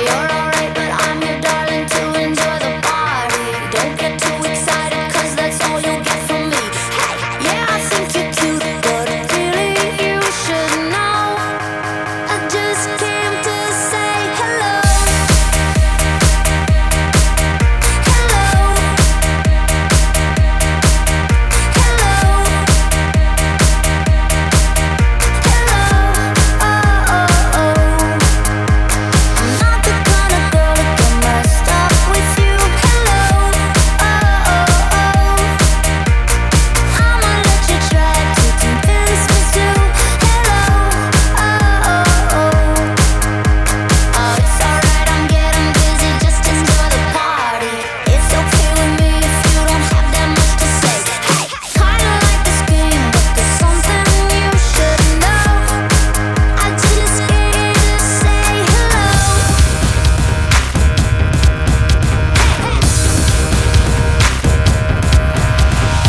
You're